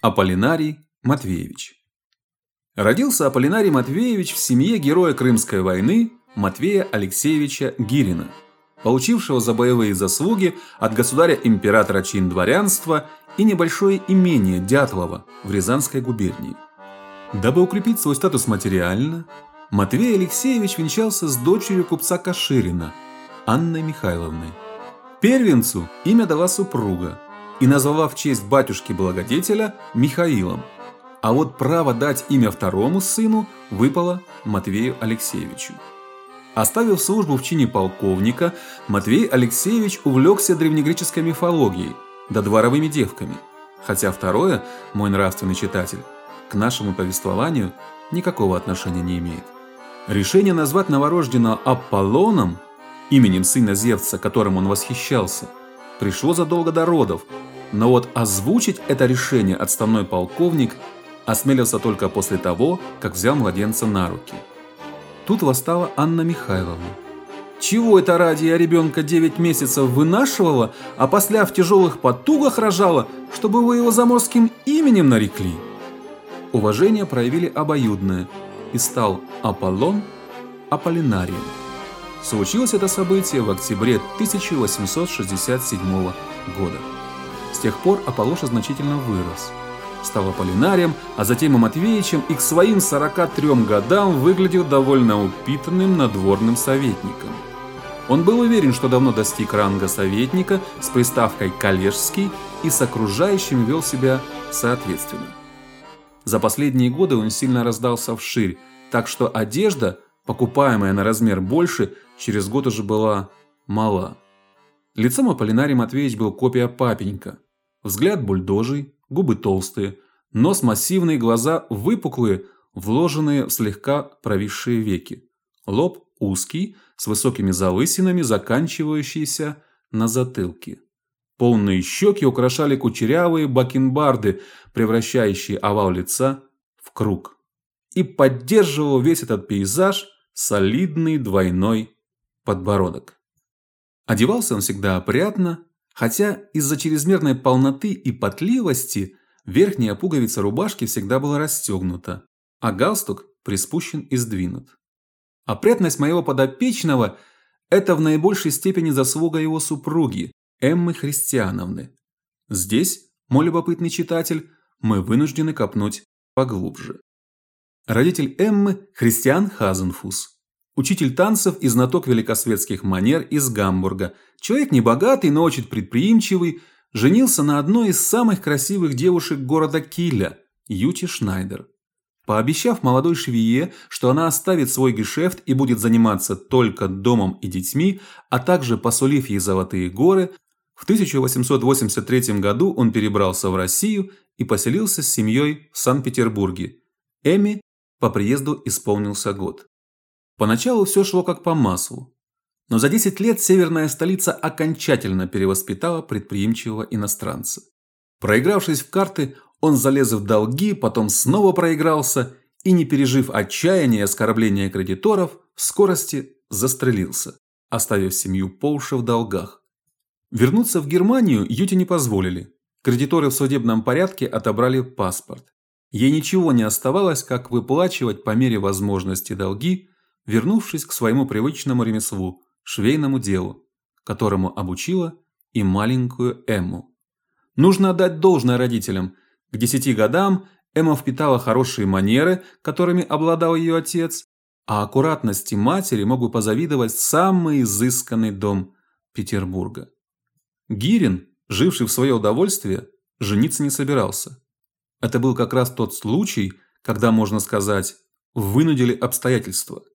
Аполлинарий Матвеевич. Родился Аполлинарий Матвеевич в семье героя Крымской войны Матвея Алексеевича Гирина, получившего за боевые заслуги от государя-императора чин дворянства и небольшое имение Дятлова в Рязанской губернии. Дабы укрепить свой статус материально, Матвей Алексеевич венчался с дочерью купца Каширина, Анной Михайловной. Первенцу имя дала супруга и назвала в честь батюшки-благодетеля Михаилом. А вот право дать имя второму сыну выпало Матвею Алексеевичу. Оставив службу в чине полковника, Матвей Алексеевич увлекся древнегреческой мифологией, да дворовыми девками. Хотя второе, мой нравственный читатель, к нашему повествованию никакого отношения не имеет. Решение назвать новорожденного Аполлоном, именем сына Зевса, которым он восхищался, пришло задолго до родов, но вот озвучить это решение отставной полковник осмелился только после того, как взял младенца на руки. Тут восстала Анна Михайловна. Чего это ради я ребенка 9 месяцев вынашивала, а после в тяжелых потугах рожала, чтобы вы его заморским именем нарекли? Уважение проявили обоюдное, и стал Аполлон Аполлинарием. Случилось это событие в октябре 1867 года. С тех пор Аполлоша значительно вырос. Стал Аполлинарием, а затем и Матвеичем и к своим 43 годам выглядел довольно упитанным надворным советником. Он был уверен, что давно достиг ранга советника с приставкой «коллежский» и с окружающим вел себя соответственно. За последние годы он сильно раздался вширь, так что одежда, покупаемая на размер больше, через год уже была мала. Лицом Аполлинарий Матвеевич был копия папенька – Взгляд бульдожий, губы толстые, нос массивный, глаза выпуклые, вложенные в слегка провисшие веки. Лоб узкий, с высокими залысинами, заканчивающийся на затылке. Полные щеки украшали кучерявые бакенбарды, превращающие овал лица в круг. И поддерживал весь этот пейзаж солидный двойной подбородок. Одевался он всегда опрятно, Хотя из-за чрезмерной полноты и потливости верхняя пуговица рубашки всегда была расстегнута, а галстук приспущен и сдвинут. Опрятность моего подопечного – это в наибольшей степени заслуга его супруги, Эммы Христиановны. Здесь, мой любопытный читатель, мы вынуждены копнуть поглубже. Родитель Эммы – Христиан Хазенфус учитель танцев и знаток великосветских манер из Гамбурга. Человек небогатый, но очень предприимчивый, женился на одной из самых красивых девушек города Киля, Юти Шнайдер. Пообещав молодой швее, что она оставит свой гешефт и будет заниматься только домом и детьми, а также посулив ей золотые горы, в 1883 году он перебрался в Россию и поселился с семьей в Санкт-Петербурге. Эми по приезду исполнился год. Поначалу все шло как по маслу. Но за 10 лет северная столица окончательно перевоспитала предприимчивого иностранца. Проигравшись в карты, он залез в долги, потом снова проигрался и, не пережив отчаяния и оскорбления кредиторов, в скорости застрелился, оставив семью по уши в долгах. Вернуться в Германию Юте не позволили. Кредиторы в судебном порядке отобрали паспорт. Ей ничего не оставалось, как выплачивать по мере возможности долги, вернувшись к своему привычному ремеслу швейному делу, которому обучила и маленькую Эмму. Нужно отдать должное родителям. К десяти годам Эмма впитала хорошие манеры, которыми обладал ее отец, а аккуратности матери мог бы позавидовать самый изысканный дом Петербурга. Гирин, живший в свое удовольствие, жениться не собирался. Это был как раз тот случай, когда, можно сказать, вынудили обстоятельства –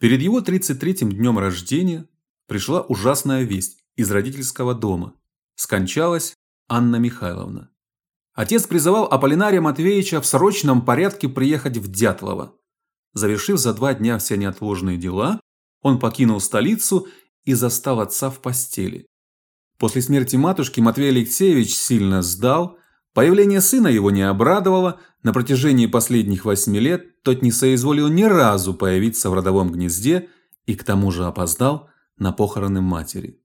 Перед его 33-м днем рождения пришла ужасная весть из родительского дома. Скончалась Анна Михайловна. Отец призывал Аполлинария Матвеевича в срочном порядке приехать в Дятлово. Завершив за два дня все неотложные дела, он покинул столицу и застал отца в постели. После смерти матушки Матвей Алексеевич сильно сдал, появление сына его не обрадовало, на протяжении последних восьми лет тот не соизволил ни разу появиться в родовом гнезде и к тому же опоздал на похороны матери.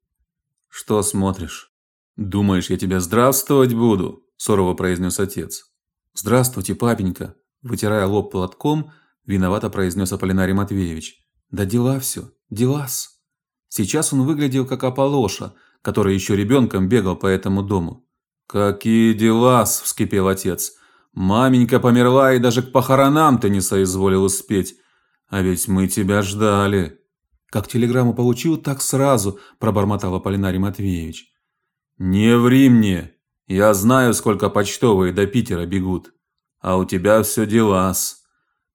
«Что смотришь? Думаешь, я тебя здравствовать буду?» – сурово произнес отец. Здравствуйте, папенька, вытирая лоб платком, виновато произнес Аполлинарий Матвеевич. Да дела все, дела-с. Сейчас он выглядел как Аполлоша, который еще ребенком бегал по этому дому. Какие дела-с, вскипел отец. Маменька померла и даже к похоронам ты не соизволил успеть. А ведь мы тебя ждали. Как телеграмму получил, так сразу, пробормотал Аполлинарий Матвеевич. Не ври мне. Я знаю, сколько почтовые до Питера бегут. А у тебя все дела-с.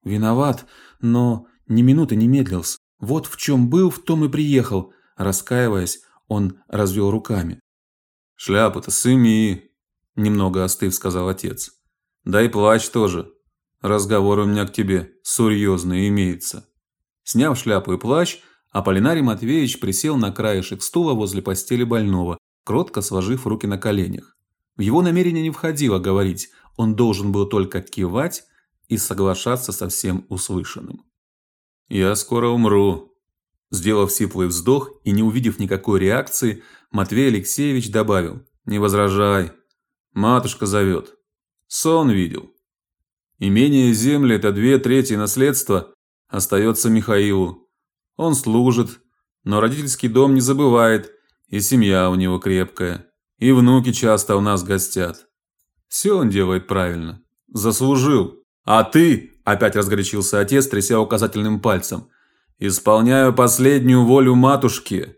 Виноват, но ни минуты не медлился. Вот в чем был, в том и приехал. Раскаиваясь, он развел руками. Шляпу-то сними, немного остыв, сказал отец. Да и плащ тоже. Разговор у меня к тебе серьезный имеется. Сняв шляпу и плащ, Аполлинарий Матвеевич присел на краешек стула возле постели больного, кротко сложив руки на коленях. В его намерение не входило говорить, он должен был только кивать и соглашаться со всем услышанным. «Я скоро умру», Сделав сиплый вздох и не увидев никакой реакции, Матвей Алексеевич добавил: "Не возражай. Матушка зовет. Сон видел. Имение земли это две трети наследства остается Михаилу. Он служит, но родительский дом не забывает, и семья у него крепкая, и внуки часто у нас гостят. Все он делает правильно. Заслужил. А ты, опять разгорячился отец, тряся указательным пальцем. Исполняю последнюю волю матушки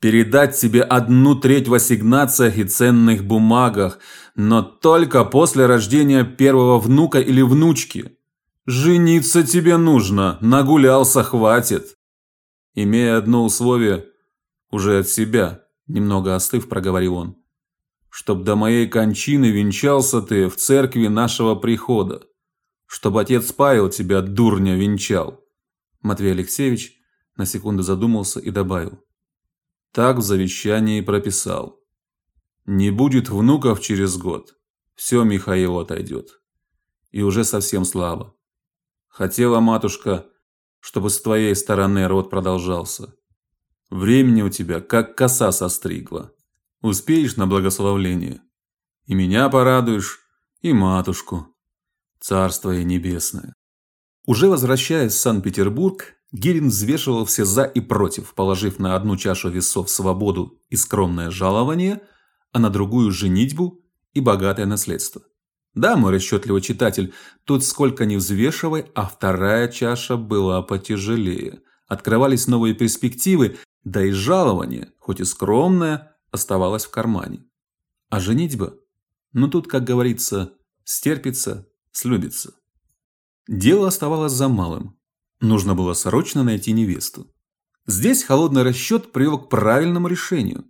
передать тебе одну треть в ассигнациях и ценных бумагах, но только после рождения первого внука или внучки. Жениться тебе нужно, нагулялся хватит. Имея одно условие уже от себя, немного остыв, проговорил он. Чтоб до моей кончины венчался ты в церкви нашего прихода. Чтоб отец Павел тебя дурня венчал. Матвей Алексеевич на секунду задумался и добавил: Так в завещании прописал. Не будет внуков через год. Все Михаилу отойдет. И уже совсем слабо. Хотела матушка, чтобы с твоей стороны род продолжался. Времени у тебя как коса состригла. Успеешь на благословление. И меня порадуешь, и матушку. Царство ей небесное. Уже возвращаясь в Санкт-Петербург, Гирин взвешивал все за и против, положив на одну чашу весов свободу и скромное жалование, а на другую женитьбу и богатое наследство. Да, мой расчетливый читатель, тут сколько ни взвешивай, а вторая чаша была потяжелее. Открывались новые перспективы, да и жалование, хоть и скромное, оставалось в кармане. А женитьба? Ну тут, как говорится, стерпится, слюбится. Дело оставалось за малым. Нужно было срочно найти невесту. Здесь холодный расчет привел к правильному решению.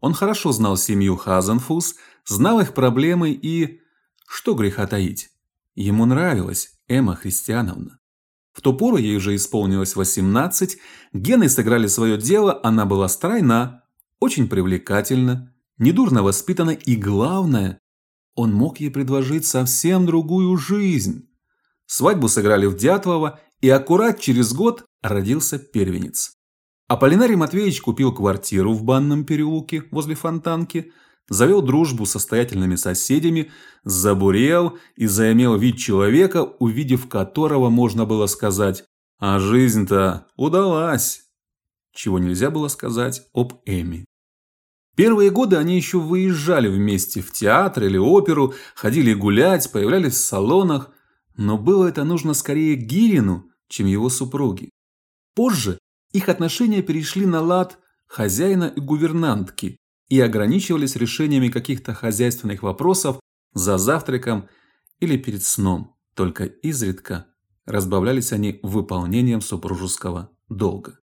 Он хорошо знал семью Хазенфус, знал их проблемы и... Что греха таить? Ему нравилась Эмма Христиановна. В ту пору ей уже исполнилось 18, гены сыграли свое дело, она была стройна, очень привлекательна, недурно воспитана и, главное, он мог ей предложить совсем другую жизнь. Свадьбу сыграли в Дятлово, и аккурат через год родился первенец. Аполлинарий Матвеевич купил квартиру в банном переулке возле Фонтанки, завел дружбу с состоятельными соседями, забурел и заимел вид человека, увидев которого можно было сказать «А жизнь-то удалась», чего нельзя было сказать об Эми. Первые годы они еще выезжали вместе в театр или оперу, ходили гулять, появлялись в салонах, но было это нужно скорее Гирину, чем его супруге. Позже их отношения перешли на лад хозяина и гувернантки и ограничивались решениями каких-то хозяйственных вопросов за завтраком или перед сном. Только изредка разбавлялись они выполнением супружеского долга.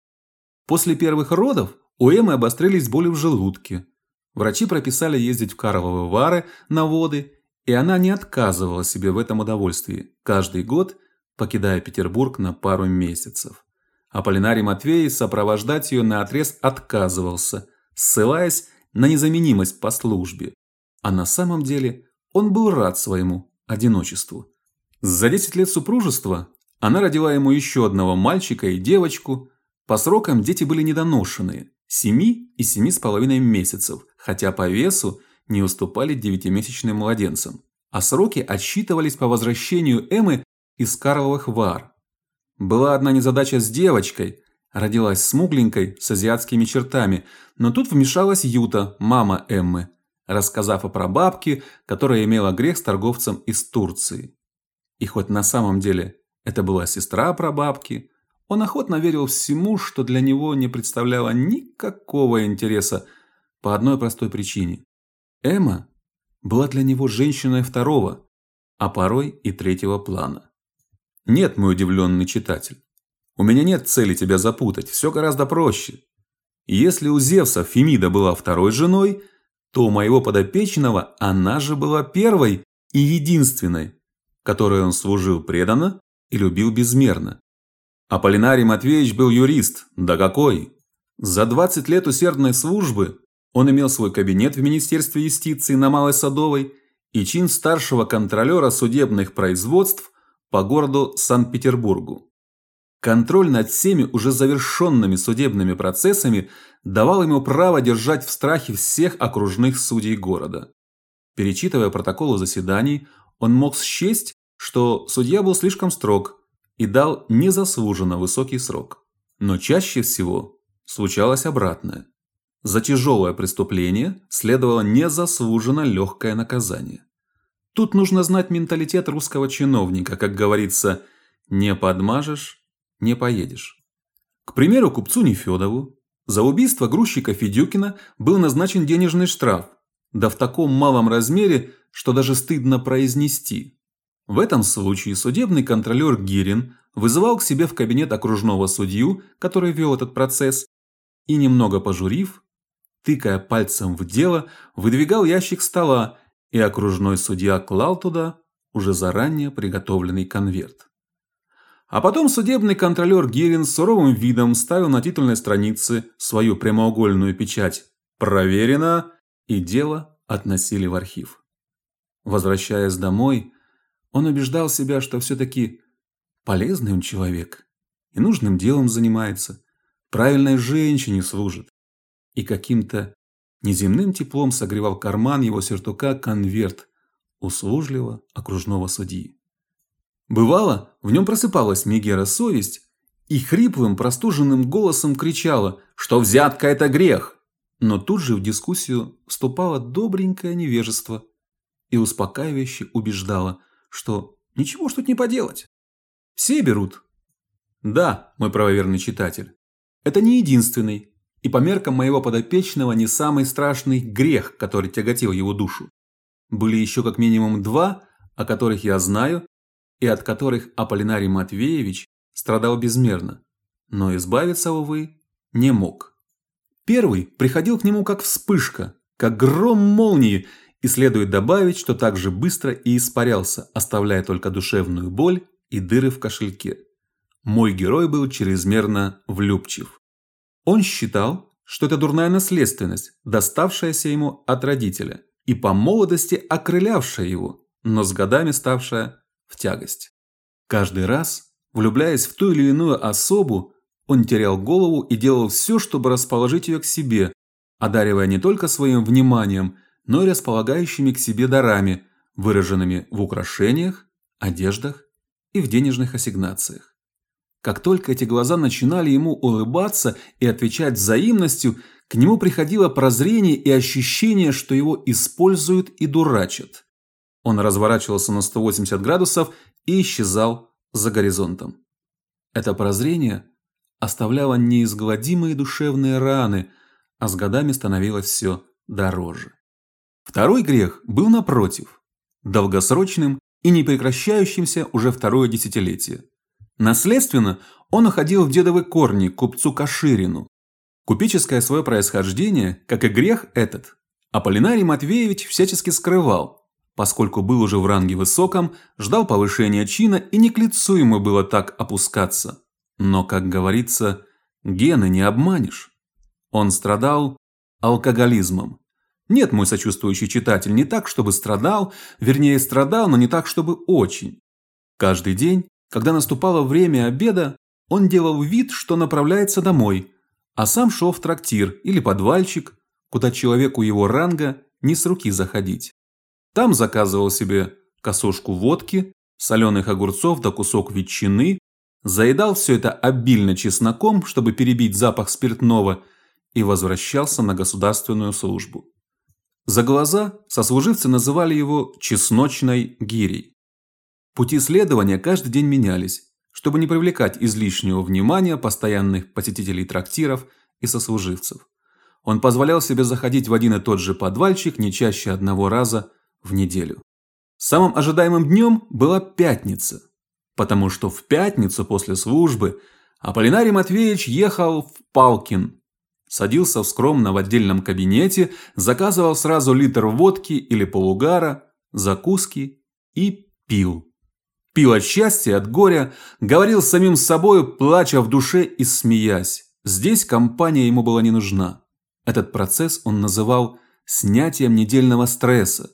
После первых родов у Эммы обострились боли в желудке. Врачи прописали ездить в Карловы Вары на воды и она не отказывала себе в этом удовольствии, каждый год покидая Петербург на пару месяцев. Аполлинарий Матвеевич сопровождать ее на отрез отказывался, ссылаясь на незаменимость по службе. А на самом деле он был рад своему одиночеству. За 10 лет супружества она родила ему еще одного мальчика и девочку. По срокам дети были недоношенные – семи и семи с половиной месяцев, хотя по весу не уступали девятимесячным младенцам. а сроки отсчитывались по возвращению Эммы из Карловых Вар. Была одна незадача с девочкой, родилась смугленькой, с азиатскими чертами, но тут вмешалась Юта, мама Эммы, рассказав о прабабке, которая имела грех с торговцем из Турции. И хоть на самом деле это была сестра прабабки, он охотно верил всему, что для него не представляло никакого интереса по одной простой причине. Эмма была для него женщиной второго, а порой и третьего плана. Нет, мой удивленный читатель, у меня нет цели тебя запутать, все гораздо проще. Если у Зевса Фемида была второй женой, то у моего подопечного она же была первой и единственной, которой он служил преданно и любил безмерно. Аполлинарий Матвеевич был юрист, да какой! За 20 лет усердной службы он имел свой кабинет в Министерстве юстиции на Малой Садовой и чин старшего контролера судебных производств по городу Санкт-Петербургу. Контроль над всеми уже завершенными судебными процессами давал ему право держать в страхе всех окружных судей города. Перечитывая протоколы заседаний, он мог счесть, что судья был слишком строг и дал незаслуженно высокий срок. Но чаще всего случалось обратное. За тяжелое преступление следовало незаслуженно легкое наказание. Тут нужно знать менталитет русского чиновника, как говорится, не подмажешь, не поедешь. К примеру, купцу Нефедову за убийство грузчика Федюкина был назначен денежный штраф, да в таком малом размере, что даже стыдно произнести. В этом случае судебный контролер Гирин вызывал к себе в кабинет окружного судью, который вел этот процесс, и немного пожурив, тыкая пальцем в дело, выдвигал ящик стола, и окружной судья клал туда уже заранее приготовленный конверт. А потом судебный контролер Гирин с суровым видом ставил на титульной странице свою прямоугольную печать «Проверено» и дело относили в архив. Возвращаясь домой, он убеждал себя, что все-таки полезный он человек и нужным делом занимается, правильной женщине служит и каким-то неземным теплом согревал карман его сюртука конверт услужливо окружного судьи. Бывало, в нем просыпалась Мегера совесть и хриплым простуженным голосом кричала, что взятка это грех. Но тут же в дискуссию вступало добренькое невежество и успокаивающе убеждало, что ничего ж тут не поделать. Все берут. Да, мой правоверный читатель, это не единственный и по меркам моего подопечного не самый страшный грех, который тяготил его душу. Были еще как минимум два, о которых я знаю, и от которых Аполлинарий Матвеевич страдал безмерно, но избавиться, увы, не мог. Первый приходил к нему как вспышка, как гром молнии, и следует добавить, что так же быстро и испарялся, оставляя только душевную боль и дыры в кошельке. Мой герой был чрезмерно влюбчив. Он считал, что это дурная наследственность, доставшаяся ему от родителя и по молодости окрылявшая его, но с годами ставшая в тягость. Каждый раз, влюбляясь в ту или иную особу, он терял голову и делал все, чтобы расположить ее к себе, одаривая не только своим вниманием, но и располагающими к себе дарами, выраженными в украшениях, одеждах и в денежных ассигнациях. Как только эти глаза начинали ему улыбаться и отвечать взаимностью, к нему приходило прозрение и ощущение, что его используют и дурачат. Он разворачивался на 180 градусов и исчезал за горизонтом. Это прозрение оставляло неизгладимые душевные раны, а с годами становилось все дороже. Второй грех был напротив, долгосрочным и непрекращающимся уже второе десятилетие. Наследственно он уходил в дедовы корни купцу Каширину. Купеческое свое происхождение, как и грех этот, Аполлинарий Матвеевич всячески скрывал, поскольку был уже в ранге высоком, ждал повышения чина и не к лицу ему было так опускаться. Но, как говорится, гены не обманешь. Он страдал алкоголизмом. Нет, мой сочувствующий читатель, не так, чтобы страдал, вернее страдал, но не так, чтобы очень. Каждый день когда наступало время обеда, он делал вид, что направляется домой, а сам шел в трактир или подвальчик, куда человеку его ранга не с руки заходить. Там заказывал себе косушку водки, соленых огурцов да кусок ветчины, заедал все это обильно чесноком, чтобы перебить запах спиртного, и возвращался на государственную службу. За глаза сослуживцы называли его чесночной гирей. Пути следования каждый день менялись, чтобы не привлекать излишнего внимания постоянных посетителей трактиров и сослуживцев. Он позволял себе заходить в один и тот же подвальчик не чаще одного раза в неделю. Самым ожидаемым днем была пятница, потому что в пятницу после службы Аполлинарий Матвеевич ехал в Палкин, садился в скромно в отдельном кабинете, заказывал сразу литр водки или полугара, закуски и пил. Пил от счастья, от горя, говорил с самим собой, плача в душе и смеясь. Здесь компания ему была не нужна. Этот процесс он называл снятием недельного стресса.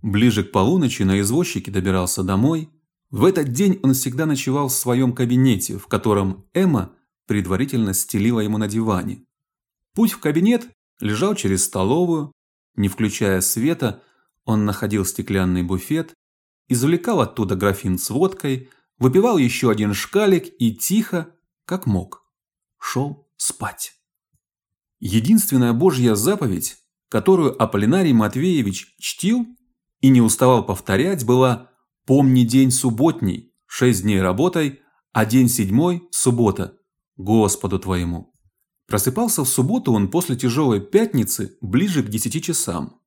Ближе к полуночи на извозчике добирался домой. В этот день он всегда ночевал в своем кабинете, в котором Эмма предварительно стелила ему на диване. Путь в кабинет лежал через столовую. Не включая света, он находил стеклянный буфет, извлекал оттуда графин с водкой, выпивал еще один шкалик и тихо, как мог, шел спать. Единственная Божья заповедь, которую Аполлинарий Матвеевич чтил и не уставал повторять, была «Помни день субботний, шесть дней работай, а день седьмой – суббота, Господу твоему». Просыпался в субботу он после тяжелой пятницы ближе к десяти часам.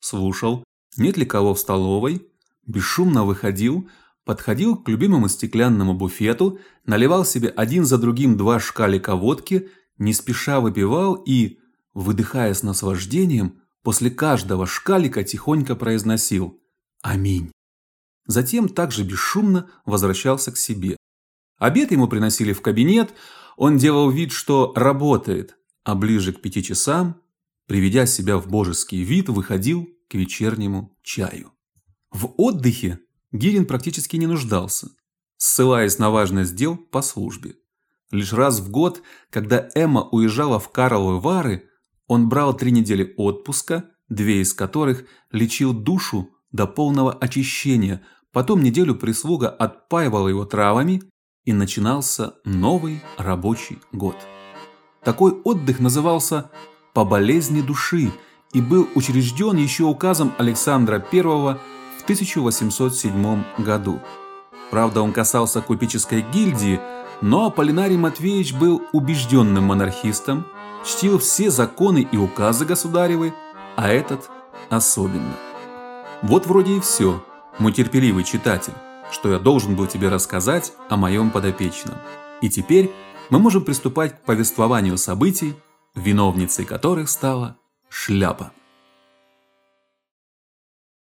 Слушал, нет ли кого в столовой, бесшумно выходил, подходил к любимому стеклянному буфету, наливал себе один за другим два шкалика водки, не спеша выпивал и, выдыхая с наслаждением, после каждого шкалика тихонько произносил «Аминь». Затем также бесшумно возвращался к себе. Обед ему приносили в кабинет, он делал вид, что работает, а ближе к пяти часам, приведя себя в божеский вид, выходил к вечернему чаю. В отдыхе Гирин практически не нуждался, ссылаясь на важность дел по службе. Лишь раз в год, когда Эмма уезжала в Карловы Вары, он брал три недели отпуска, две из которых лечил душу до полного очищения, потом неделю прислуга отпаивала его травами, и начинался новый рабочий год. Такой отдых назывался «по болезни души» и был учрежден еще указом Александра I в 1807 году. Правда, он касался купеческой гильдии, но Аполлинарий Матвеевич был убежденным монархистом, чтил все законы и указы государевы, а этот особенно. Вот вроде и все, мой терпеливый читатель что я должен был тебе рассказать о моем подопечном. И теперь мы можем приступать к повествованию событий, виновницей которых стала шляпа.